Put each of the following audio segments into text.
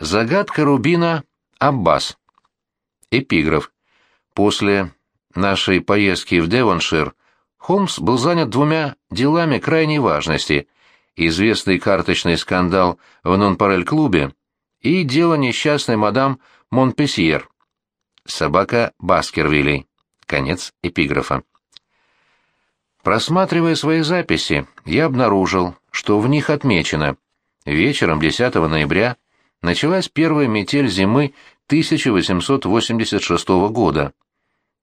Загадка рубина Аббас. Эпиграф. После нашей поездки в Девоншир Холмс был занят двумя делами крайней важности – известный карточный скандал в Нонпарель-клубе и дело несчастной мадам Монпесьер. Собака Баскервилей. Конец эпиграфа. Просматривая свои записи, я обнаружил, что в них отмечено вечером 10 ноября началась первая метель зимы 1886 года.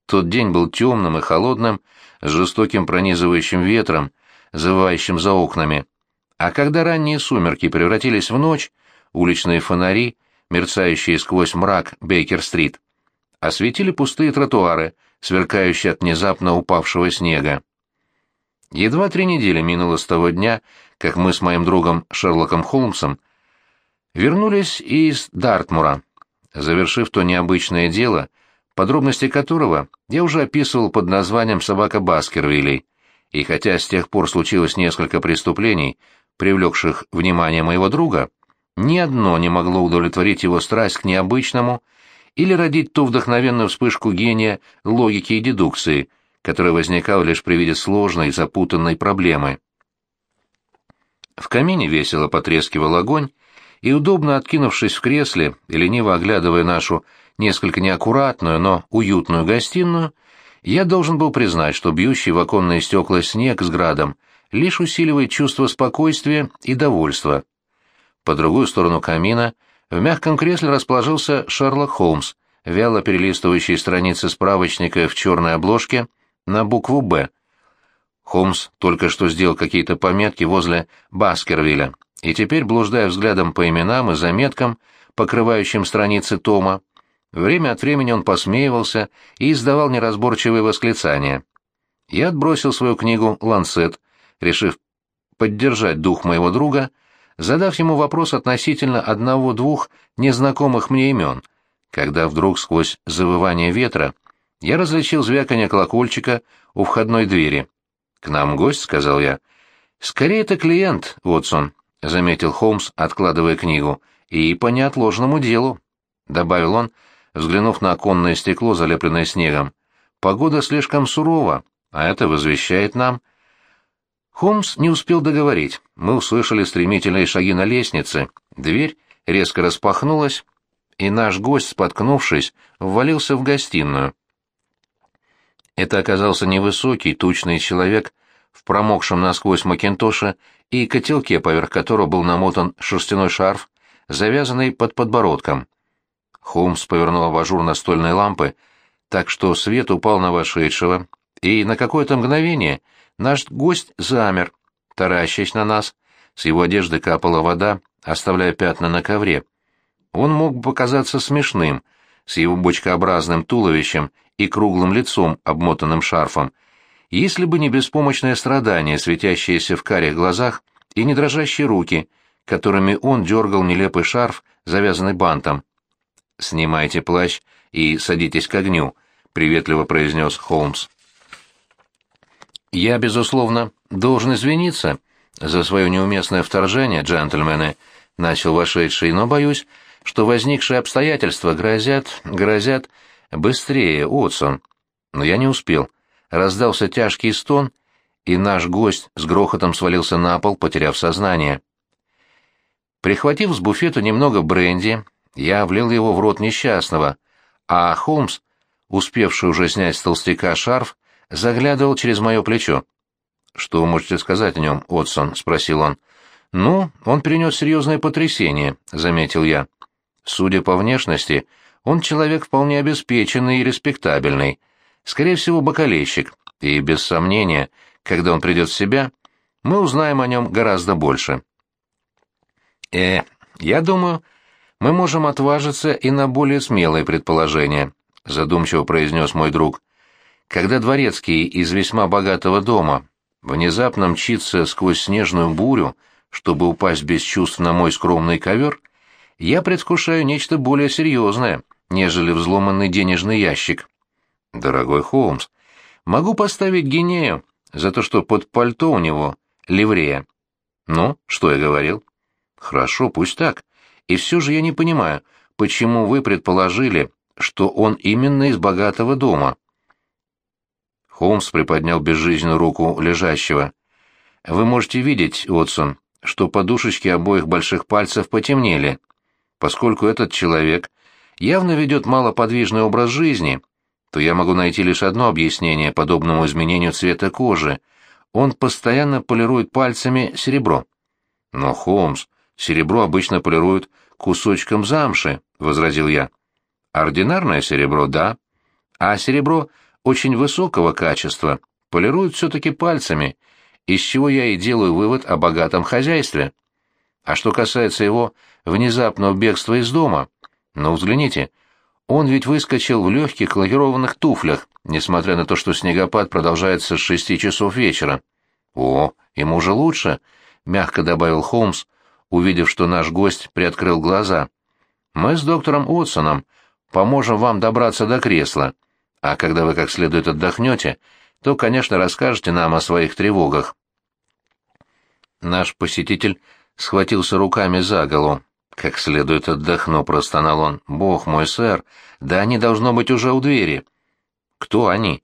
Тот день был темным и холодным, с жестоким пронизывающим ветром, завывающим за окнами. А когда ранние сумерки превратились в ночь, уличные фонари, мерцающие сквозь мрак Бейкер-стрит, осветили пустые тротуары, сверкающие от внезапно упавшего снега. Едва три недели минуло с того дня, как мы с моим другом Шерлоком Холмсом вернулись из Дартмура, завершив то необычное дело, подробности которого я уже описывал под названием «Собака Баскервилей», и хотя с тех пор случилось несколько преступлений, привлекших внимание моего друга, ни одно не могло удовлетворить его страсть к необычному или родить ту вдохновенную вспышку гения логики и дедукции, которая возникала лишь при виде сложной, запутанной проблемы. В камине весело потрескивал огонь, и, удобно откинувшись в кресле и лениво оглядывая нашу несколько неаккуратную, но уютную гостиную, я должен был признать, что бьющий в оконные стекла снег с градом лишь усиливает чувство спокойствия и довольства. По другую сторону камина в мягком кресле расположился Шерлок Холмс, вяло перелистывающий страницы справочника в черной обложке на букву «Б». Холмс только что сделал какие-то пометки возле Баскервилля, и теперь, блуждая взглядом по именам и заметкам, покрывающим страницы тома, время от времени он посмеивался и издавал неразборчивые восклицания. Я отбросил свою книгу «Ланцет», решив поддержать дух моего друга, задав ему вопрос относительно одного-двух незнакомых мне имен, когда вдруг сквозь завывание ветра я различил звяканье колокольчика у входной двери. «К нам гость», — сказал я. «Скорее это клиент, Уотсон», — заметил Холмс, откладывая книгу. «И по неотложному делу», — добавил он, взглянув на оконное стекло, залепленное снегом. «Погода слишком сурова, а это возвещает нам...» Холмс не успел договорить. Мы услышали стремительные шаги на лестнице. Дверь резко распахнулась, и наш гость, споткнувшись, ввалился в гостиную. Это оказался невысокий, тучный человек в промокшем насквозь макинтоше и котелке, поверх которого был намотан шерстяной шарф, завязанный под подбородком. Холмс повернул абажур настольной лампы, так что свет упал на вошедшего, и на какое-то мгновение наш гость замер, таращась на нас. С его одежды капала вода, оставляя пятна на ковре. Он мог показаться смешным, с его бочкообразным туловищем и круглым лицом, обмотанным шарфом, если бы не беспомощное страдание, светящееся в карих глазах, и не дрожащие руки, которыми он дергал нелепый шарф, завязанный бантом. «Снимайте плащ и садитесь к огню», — приветливо произнес Холмс. «Я, безусловно, должен извиниться за свое неуместное вторжение, джентльмены», — начал вошедший, «но боюсь, что возникшие обстоятельства грозят, грозят быстрее, Отсон». Но я не успел раздался тяжкий стон, и наш гость с грохотом свалился на пол, потеряв сознание. Прихватив с буфета немного бренди, я влил его в рот несчастного, а Холмс, успевший уже снять с толстяка шарф, заглядывал через мое плечо. «Что вы можете сказать о нем, Отсон?» — спросил он. «Ну, он перенес серьезное потрясение», — заметил я. «Судя по внешности, он человек вполне обеспеченный и респектабельный, скорее всего, бокалейщик, и, без сомнения, когда он придет в себя, мы узнаем о нем гораздо больше. Э, я думаю, мы можем отважиться и на более смелые предположения, задумчиво произнес мой друг. Когда дворецкий из весьма богатого дома внезапно мчится сквозь снежную бурю, чтобы упасть без чувств на мой скромный ковер, я предвкушаю нечто более серьезное, нежели взломанный денежный ящик. «Дорогой Холмс, могу поставить Гинею за то, что под пальто у него ливрея». «Ну, что я говорил?» «Хорошо, пусть так. И все же я не понимаю, почему вы предположили, что он именно из богатого дома?» Холмс приподнял безжизненную руку лежащего. «Вы можете видеть, Отсон, что подушечки обоих больших пальцев потемнели. Поскольку этот человек явно ведет малоподвижный образ жизни, то я могу найти лишь одно объяснение подобному изменению цвета кожи. Он постоянно полирует пальцами серебро. Но, Холмс, серебро обычно полируют кусочком замши, — возразил я. Ординарное серебро — да, а серебро очень высокого качества полируют все-таки пальцами, из чего я и делаю вывод о богатом хозяйстве. А что касается его внезапного бегства из дома, ну взгляните, он ведь выскочил в легких лакированных туфлях, несмотря на то, что снегопад продолжается с шести часов вечера. О, ему же лучше, мягко добавил Холмс, увидев, что наш гость приоткрыл глаза. Мы с доктором Отсоном поможем вам добраться до кресла, а когда вы как следует отдохнете, то, конечно, расскажете нам о своих тревогах. Наш посетитель схватился руками за голову. «Как следует отдохну», — простонал он. «Бог мой, сэр, да они должно быть уже у двери». «Кто они?»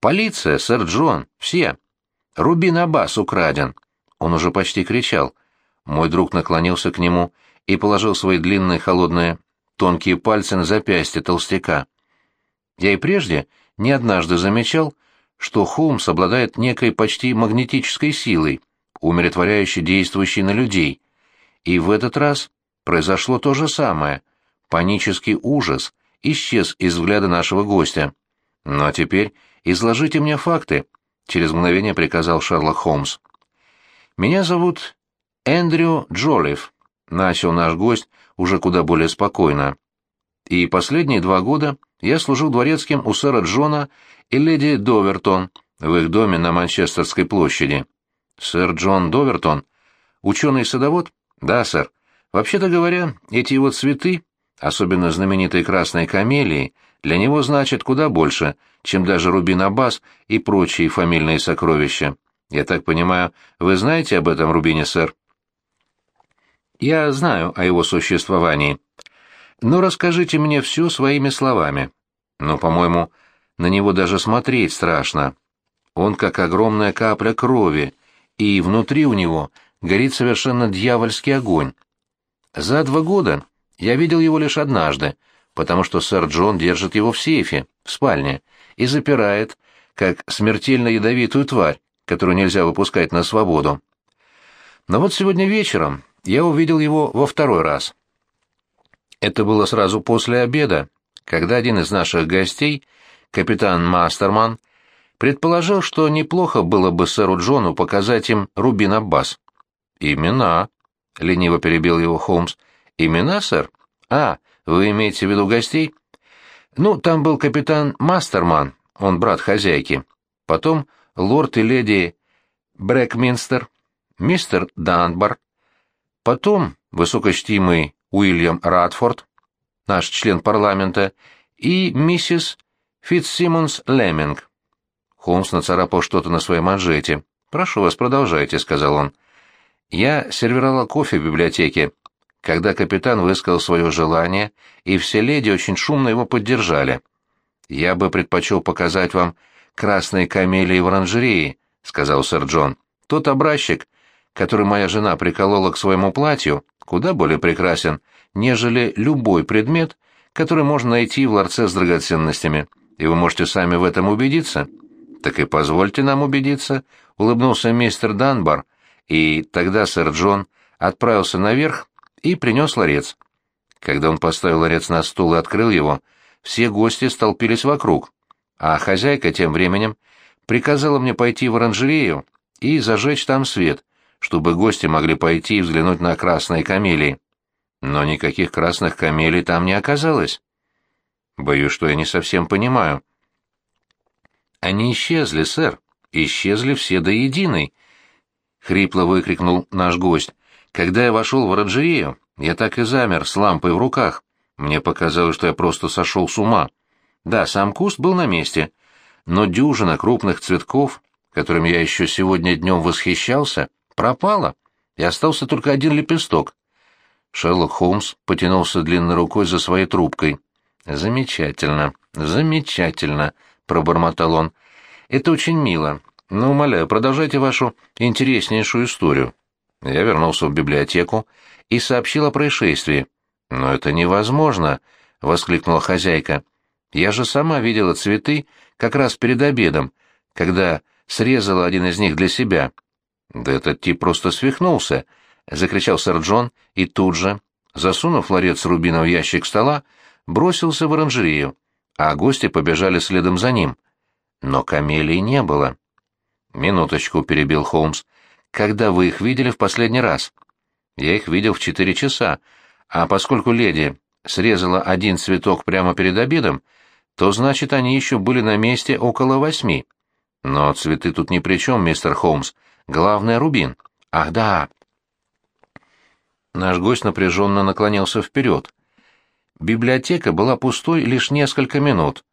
«Полиция, сэр Джон, все. Рубин Аббас украден». Он уже почти кричал. Мой друг наклонился к нему и положил свои длинные холодные тонкие пальцы на запястье толстяка. Я и прежде не однажды замечал, что Холмс обладает некой почти магнетической силой, умиротворяюще действующей на людей. И в этот раз произошло то же самое. Панический ужас исчез из взгляда нашего гостя. «Ну а теперь изложите мне факты», — через мгновение приказал Шерлок Холмс. «Меня зовут Эндрю Джолиф», — начал наш гость уже куда более спокойно. «И последние два года я служил дворецким у сэра Джона и леди Довертон в их доме на Манчестерской площади. Сэр Джон Довертон, ученый-садовод? Да, сэр. Вообще-то говоря, эти его цветы, особенно знаменитые красные камелии, для него значат куда больше, чем даже рубин Аббас и прочие фамильные сокровища. Я так понимаю, вы знаете об этом рубине, сэр? Я знаю о его существовании. Но расскажите мне все своими словами. Но, по-моему, на него даже смотреть страшно. Он как огромная капля крови, и внутри у него горит совершенно дьявольский огонь. За два года я видел его лишь однажды, потому что сэр Джон держит его в сейфе, в спальне, и запирает, как смертельно ядовитую тварь, которую нельзя выпускать на свободу. Но вот сегодня вечером я увидел его во второй раз. Это было сразу после обеда, когда один из наших гостей, капитан Мастерман, предположил, что неплохо было бы сэру Джону показать им Рубин Аббас. «Имена», — лениво перебил его Холмс. «Имена, сэр? А, вы имеете в виду гостей?» «Ну, там был капитан Мастерман, он брат хозяйки. Потом лорд и леди Брэкминстер, мистер Данбар. Потом высокочтимый Уильям Радфорд, наш член парламента, и миссис Фитцсимонс Леминг. Холмс нацарапал что-то на своей манжете. «Прошу вас, продолжайте», — сказал он. «Я сервировала кофе в библиотеке, когда капитан высказал свое желание, и все леди очень шумно его поддержали. Я бы предпочел показать вам красные камелии в оранжерее», — сказал сэр Джон. «Тот образчик, который моя жена приколола к своему платью, куда более прекрасен, нежели любой предмет, который можно найти в ларце с драгоценностями, и вы можете сами в этом убедиться. Так и позвольте нам убедиться, улыбнулся мистер Данбар, и тогда сэр Джон отправился наверх и принес ларец. Когда он поставил ларец на стул и открыл его, все гости столпились вокруг, а хозяйка тем временем приказала мне пойти в оранжерею и зажечь там свет, чтобы гости могли пойти и взглянуть на красные камелии. Но никаких красных камелий там не оказалось. Боюсь, что я не совсем понимаю. Они исчезли, сэр. Исчезли все до единой. Хрипло выкрикнул наш гость. Когда я вошел в оранжерею, я так и замер с лампой в руках. Мне показалось, что я просто сошел с ума. Да, сам куст был на месте, но дюжина крупных цветков, которыми я еще сегодня днем восхищался, пропала, и остался только один лепесток. Шерлок Холмс потянулся длинной рукой за своей трубкой. «Замечательно, замечательно», — пробормотал он. «Это очень мило. Но, умоляю, продолжайте вашу интереснейшую историю». Я вернулся в библиотеку и сообщил о происшествии. «Но это невозможно!» — воскликнула хозяйка. «Я же сама видела цветы как раз перед обедом, когда срезала один из них для себя». «Да этот тип просто свихнулся!» — закричал сэр Джон и тут же, засунув ларец рубина в ящик стола, бросился в оранжерею, а гости побежали следом за ним. Но камелии не было. «Минуточку», — перебил Холмс. «Когда вы их видели в последний раз?» «Я их видел в четыре часа, а поскольку леди срезала один цветок прямо перед обедом, то значит, они еще были на месте около восьми. Но цветы тут ни при чем, мистер Холмс. Главное — рубин. Ах, да!» Наш гость напряженно наклонился вперед. Библиотека была пустой лишь несколько минут,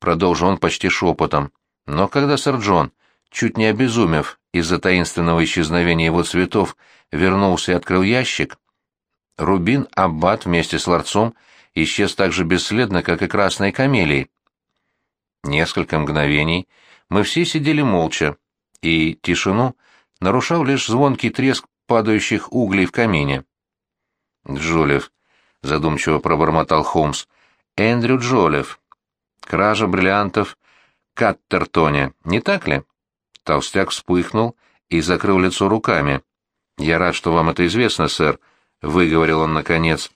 продолжил он почти шепотом. Но когда сэр Джон, чуть не обезумев из-за таинственного исчезновения его цветов, вернулся и открыл ящик, Рубин Аббат вместе с ларцом исчез так же бесследно, как и красные камелии. Несколько мгновений мы все сидели молча, и тишину нарушал лишь звонкий треск падающих углей в камине. Джолев, задумчиво пробормотал Холмс. Эндрю Джолев. Кража бриллиантов Каттертоне, не так ли? Толстяк вспыхнул и закрыл лицо руками. Я рад, что вам это известно, сэр, выговорил он наконец.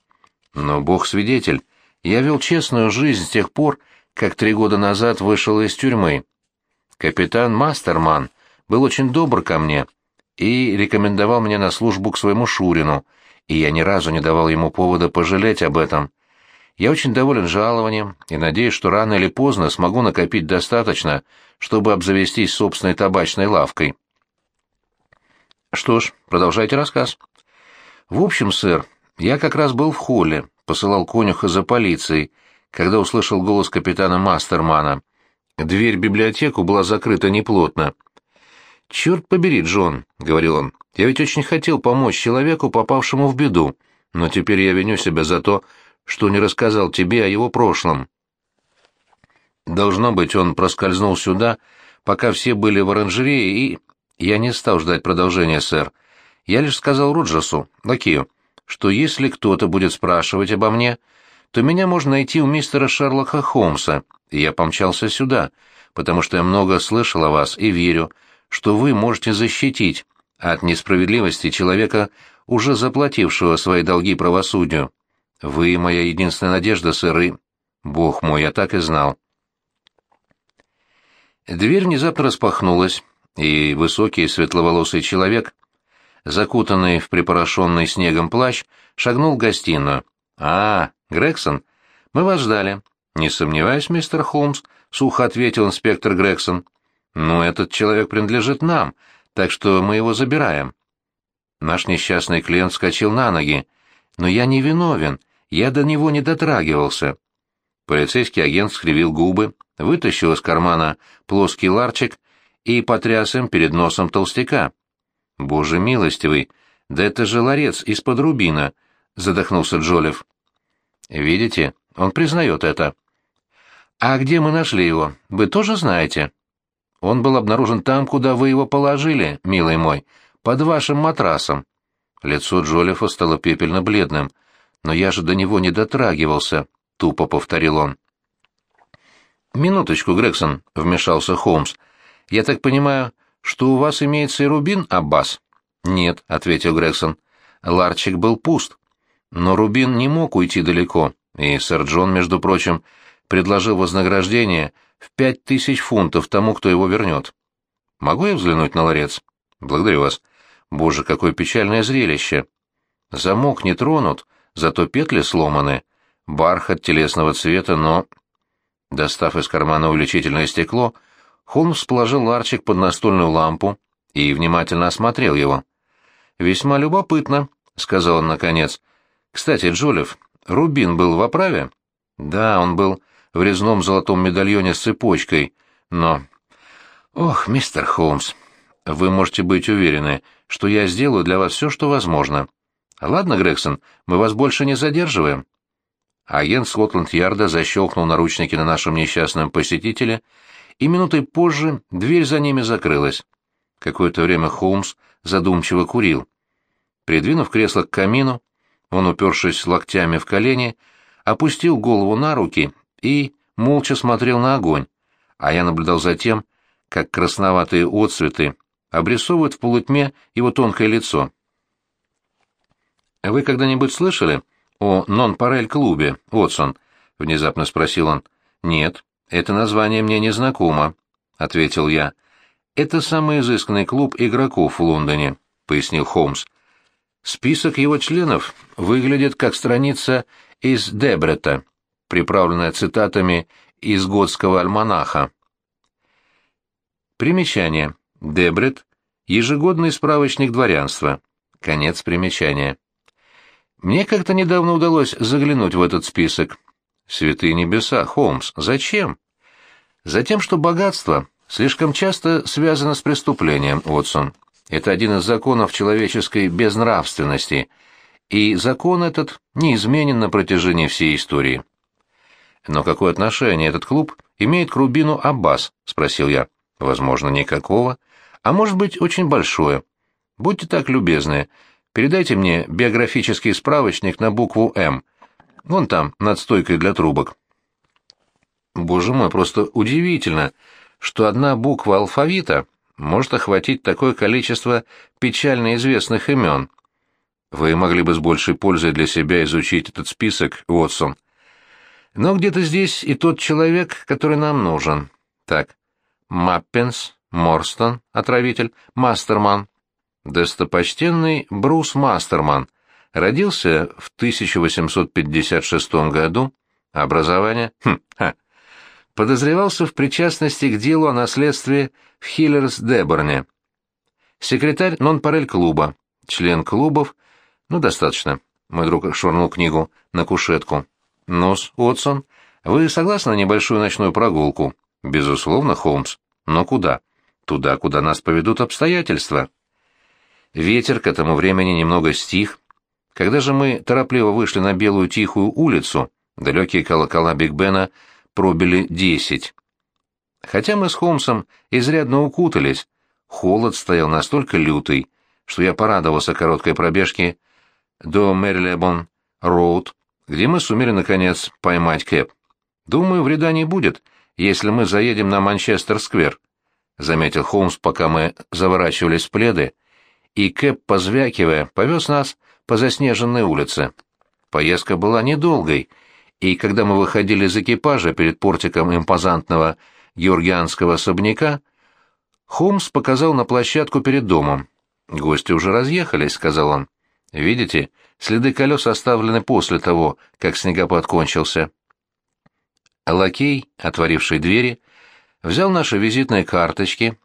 Но бог свидетель, я вел честную жизнь с тех пор, как три года назад вышел из тюрьмы. Капитан Мастерман был очень добр ко мне и рекомендовал меня на службу к своему Шурину, и я ни разу не давал ему повода пожалеть об этом. Я очень доволен жалованием и надеюсь, что рано или поздно смогу накопить достаточно, чтобы обзавестись собственной табачной лавкой. Что ж, продолжайте рассказ. В общем, сэр, я как раз был в холле, посылал конюха за полицией, когда услышал голос капитана Мастермана. Дверь в библиотеку была закрыта неплотно. «Черт побери, Джон», — говорил он, — «я ведь очень хотел помочь человеку, попавшему в беду, но теперь я виню себя за то, что не рассказал тебе о его прошлом». Должно быть, он проскользнул сюда, пока все были в оранжерее, и... Я не стал ждать продолжения, сэр. Я лишь сказал Роджерсу, лакею, что если кто-то будет спрашивать обо мне, то меня можно найти у мистера Шерлока Холмса, и я помчался сюда, потому что я много слышал о вас и верю, что вы можете защитить от несправедливости человека, уже заплатившего свои долги правосудию. Вы моя единственная надежда, сыры. Бог мой, я так и знал. Дверь внезапно распахнулась, и высокий светловолосый человек, закутанный в припорошенный снегом плащ, шагнул в гостиную. «А, Грегсон, мы вас ждали». «Не сомневаюсь, мистер Холмс», — сухо ответил инспектор Грегсон. Но этот человек принадлежит нам, так что мы его забираем. Наш несчастный клиент вскочил на ноги. Но я не виновен, я до него не дотрагивался. Полицейский агент скривил губы, вытащил из кармана плоский ларчик и потряс им перед носом толстяка. «Боже милостивый, да это же ларец из-под рубина!» — задохнулся Джолев. «Видите, он признает это». «А где мы нашли его, вы тоже знаете?» Он был обнаружен там, куда вы его положили, милый мой, под вашим матрасом. Лицо Джолифа стало пепельно-бледным. Но я же до него не дотрагивался, — тупо повторил он. «Минуточку, Грегсон», — вмешался Холмс. «Я так понимаю, что у вас имеется и рубин, Аббас?» «Нет», — ответил Грегсон. «Ларчик был пуст. Но рубин не мог уйти далеко, и сэр Джон, между прочим, предложил вознаграждение в пять тысяч фунтов тому, кто его вернет. Могу я взглянуть на ларец? Благодарю вас. Боже, какое печальное зрелище. Замок не тронут, зато петли сломаны. Бархат телесного цвета, но... Достав из кармана увеличительное стекло, Холмс положил ларчик под настольную лампу и внимательно осмотрел его. «Весьма любопытно», — сказал он наконец. «Кстати, Джолев, Рубин был в оправе?» «Да, он был в резном золотом медальоне с цепочкой, но... Ох, мистер Холмс, вы можете быть уверены, что я сделаю для вас все, что возможно. Ладно, Грегсон, мы вас больше не задерживаем. Агент Скотланд-Ярда защелкнул наручники на нашем несчастном посетителе, и минутой позже дверь за ними закрылась. Какое-то время Холмс задумчиво курил. Придвинув кресло к камину, он, упершись локтями в колени, опустил голову на руки и молча смотрел на огонь, а я наблюдал за тем, как красноватые отцветы обрисовывают в полутьме его тонкое лицо. «Вы когда-нибудь слышали о нон-парель-клубе, Отсон?» — внезапно спросил он. «Нет, это название мне не знакомо», — ответил я. «Это самый изысканный клуб игроков в Лондоне», — пояснил Холмс. «Список его членов выглядит как страница из Дебрета, приправленная цитатами из готского альманаха. Примечание. Дебрет – ежегодный справочник дворянства. Конец примечания. Мне как-то недавно удалось заглянуть в этот список. Святые небеса, Холмс, зачем? Затем, что богатство слишком часто связано с преступлением, Отсон. Это один из законов человеческой безнравственности, и закон этот неизменен на протяжении всей истории. «Но какое отношение этот клуб имеет к Рубину Аббас?» — спросил я. «Возможно, никакого. А может быть, очень большое. Будьте так любезны, передайте мне биографический справочник на букву «М». Вон там, над стойкой для трубок». Боже мой, просто удивительно, что одна буква алфавита может охватить такое количество печально известных имен. Вы могли бы с большей пользой для себя изучить этот список, Уотсон. Но где-то здесь и тот человек, который нам нужен. Так, Маппенс, Морстон, отравитель, Мастерман. Достопочтенный Брус Мастерман. Родился в 1856 году. Образование? Хм, ха. Подозревался в причастности к делу о наследстве в Хиллерс-Деборне. Секретарь нон-парель-клуба. Член клубов. Ну, достаточно. Мой друг швырнул книгу на кушетку. «Нос, Отсон, вы согласны на небольшую ночную прогулку?» «Безусловно, Холмс. Но куда?» «Туда, куда нас поведут обстоятельства». Ветер к этому времени немного стих. Когда же мы торопливо вышли на белую тихую улицу, далекие колокола Биг Бена пробили десять. Хотя мы с Холмсом изрядно укутались, холод стоял настолько лютый, что я порадовался короткой пробежке до Мерлебон Роуд где мы сумели, наконец, поймать Кэп. «Думаю, вреда не будет, если мы заедем на Манчестер-сквер», — заметил Холмс, пока мы заворачивались в пледы, и Кэп, позвякивая, повез нас по заснеженной улице. Поездка была недолгой, и когда мы выходили из экипажа перед портиком импозантного георгианского особняка, Холмс показал на площадку перед домом. «Гости уже разъехались», — сказал он. «Видите, Следы колес оставлены после того, как снегопад кончился. Лакей, отворивший двери, взял наши визитные карточки,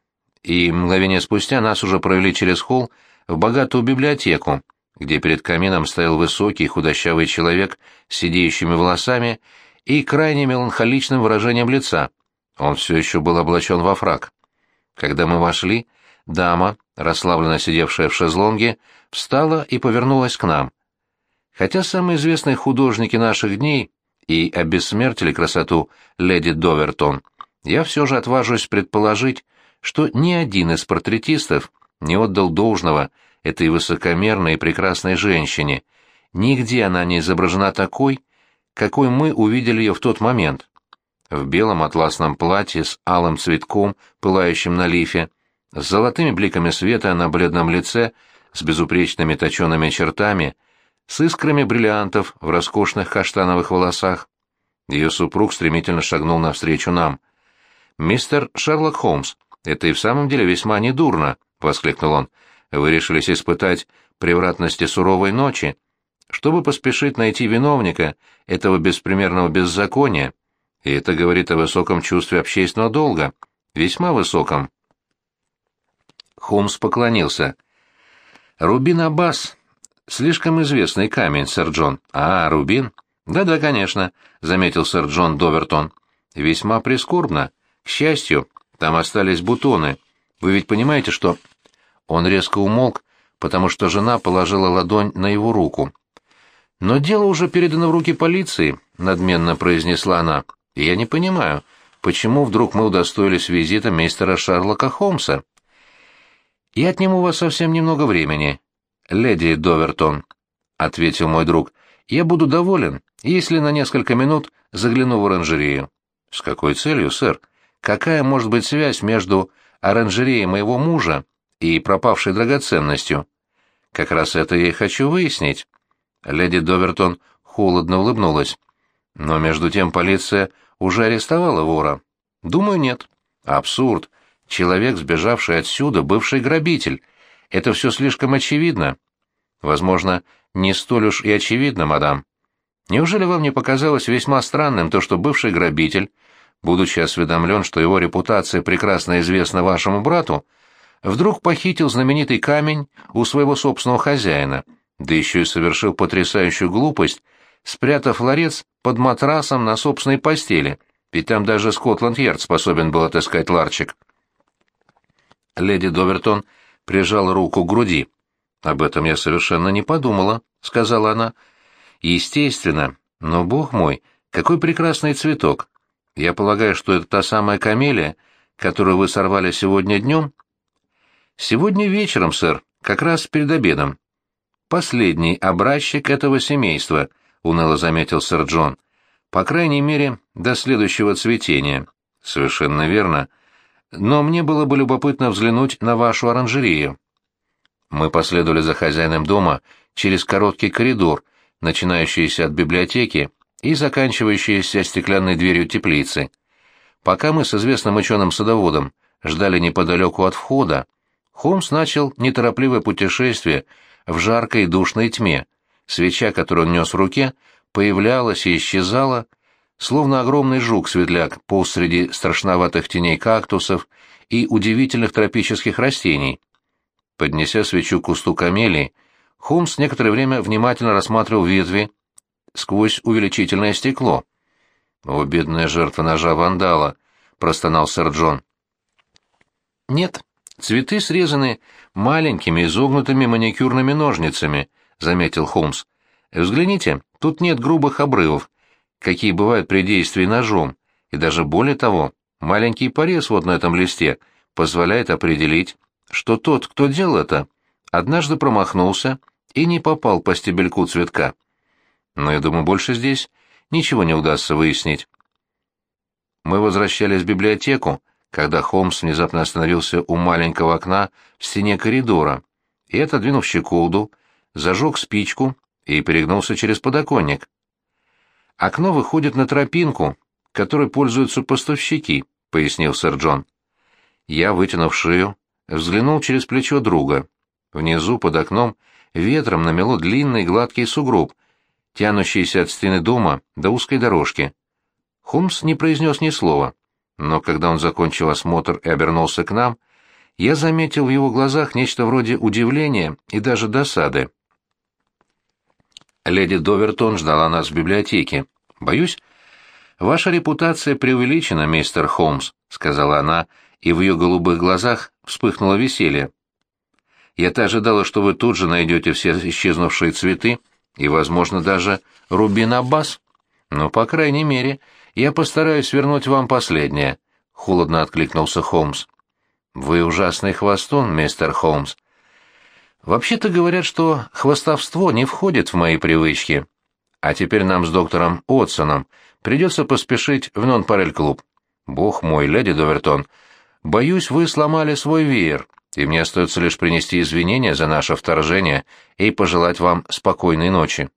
и мгновение спустя нас уже провели через холл в богатую библиотеку, где перед камином стоял высокий худощавый человек с сидеющими волосами и крайне меланхоличным выражением лица. Он все еще был облачен во фраг. Когда мы вошли, дама, расслабленно сидевшая в шезлонге, встала и повернулась к нам. Хотя самые известные художники наших дней и обессмертили красоту леди Довертон, я все же отважусь предположить, что ни один из портретистов не отдал должного этой высокомерной и прекрасной женщине. Нигде она не изображена такой, какой мы увидели ее в тот момент. В белом атласном платье с алым цветком, пылающим на лифе, с золотыми бликами света на бледном лице, с безупречными точеными чертами — с искрами бриллиантов в роскошных каштановых волосах. Ее супруг стремительно шагнул навстречу нам. «Мистер Шерлок Холмс, это и в самом деле весьма недурно», — воскликнул он. «Вы решились испытать превратности суровой ночи, чтобы поспешить найти виновника этого беспримерного беззакония, и это говорит о высоком чувстве общественного долга, весьма высоком». Холмс поклонился. «Рубин Аббас Слишком известный камень, сэр Джон. А, рубин? Да-да, конечно, заметил сэр Джон Довертон. Весьма прискорбно. К счастью, там остались бутоны. Вы ведь понимаете, что... Он резко умолк, потому что жена положила ладонь на его руку. «Но дело уже передано в руки полиции», — надменно произнесла она. «И я не понимаю, почему вдруг мы удостоились визита мистера Шарлока Холмса?» «Я отниму у вас совсем немного времени, леди Довертон», — ответил мой друг. «Я буду доволен, если на несколько минут загляну в оранжерею». «С какой целью, сэр? Какая может быть связь между оранжереей моего мужа и пропавшей драгоценностью?» «Как раз это я и хочу выяснить». Леди Довертон холодно улыбнулась. «Но между тем полиция уже арестовала вора». «Думаю, нет». «Абсурд. Человек, сбежавший отсюда, бывший грабитель. Это все слишком очевидно». «Возможно, не столь уж и очевидно, мадам. Неужели вам не показалось весьма странным то, что бывший грабитель, будучи осведомлен, что его репутация прекрасно известна вашему брату, вдруг похитил знаменитый камень у своего собственного хозяина, да еще и совершил потрясающую глупость, спрятав ларец под матрасом на собственной постели, ведь там даже Скотланд-Ярд способен был отыскать ларчик. Леди Довертон прижала руку к груди. «Об этом я совершенно не подумала», — сказала она. Естественно, но, бог мой, какой прекрасный цветок. Я полагаю, что это та самая камелия, которую вы сорвали сегодня днем? Сегодня вечером, сэр, как раз перед обедом. Последний образчик этого семейства, уныло заметил сэр Джон. По крайней мере, до следующего цветения. Совершенно верно. Но мне было бы любопытно взглянуть на вашу оранжерею. Мы последовали за хозяином дома через короткий коридор, начинающиеся от библиотеки и заканчивающиеся стеклянной дверью теплицы. Пока мы с известным ученым-садоводом ждали неподалеку от входа, Холмс начал неторопливое путешествие в жаркой душной тьме. Свеча, которую он нес в руке, появлялась и исчезала, словно огромный жук-светляк посреди страшноватых теней кактусов и удивительных тропических растений. Поднеся свечу к кусту камелии, Холмс некоторое время внимательно рассматривал ветви сквозь увеличительное стекло. «О, бедная жертва ножа вандала!» — простонал сэр Джон. «Нет, цветы срезаны маленькими изогнутыми маникюрными ножницами», — заметил Холмс. «Взгляните, тут нет грубых обрывов, какие бывают при действии ножом, и даже более того, маленький порез вот на этом листе позволяет определить, что тот, кто делал это, однажды промахнулся и не попал по стебельку цветка. Но я думаю, больше здесь ничего не удастся выяснить. Мы возвращались в библиотеку, когда Холмс внезапно остановился у маленького окна в стене коридора и, отодвинув щеколду, зажег спичку и перегнулся через подоконник. «Окно выходит на тропинку, которой пользуются поставщики», — пояснил сэр Джон. Я, вытянув шею, взглянул через плечо друга. Внизу, под окном, ветром намело длинный гладкий сугроб, тянущийся от стены дома до узкой дорожки. Холмс не произнес ни слова, но когда он закончил осмотр и обернулся к нам, я заметил в его глазах нечто вроде удивления и даже досады. Леди Довертон ждала нас в библиотеке. «Боюсь, ваша репутация преувеличена, мистер Холмс», — сказала она, и в ее голубых глазах вспыхнуло веселье. Я-то ожидала, что вы тут же найдете все исчезнувшие цветы и, возможно, даже рубин Аббас. Но, по крайней мере, я постараюсь вернуть вам последнее», — холодно откликнулся Холмс. «Вы ужасный хвостун, мистер Холмс. Вообще-то говорят, что хвостовство не входит в мои привычки. А теперь нам с доктором Отсоном придется поспешить в нон-парель-клуб. Бог мой, леди Довертон, боюсь, вы сломали свой веер, и мне остается лишь принести извинения за наше вторжение и пожелать вам спокойной ночи.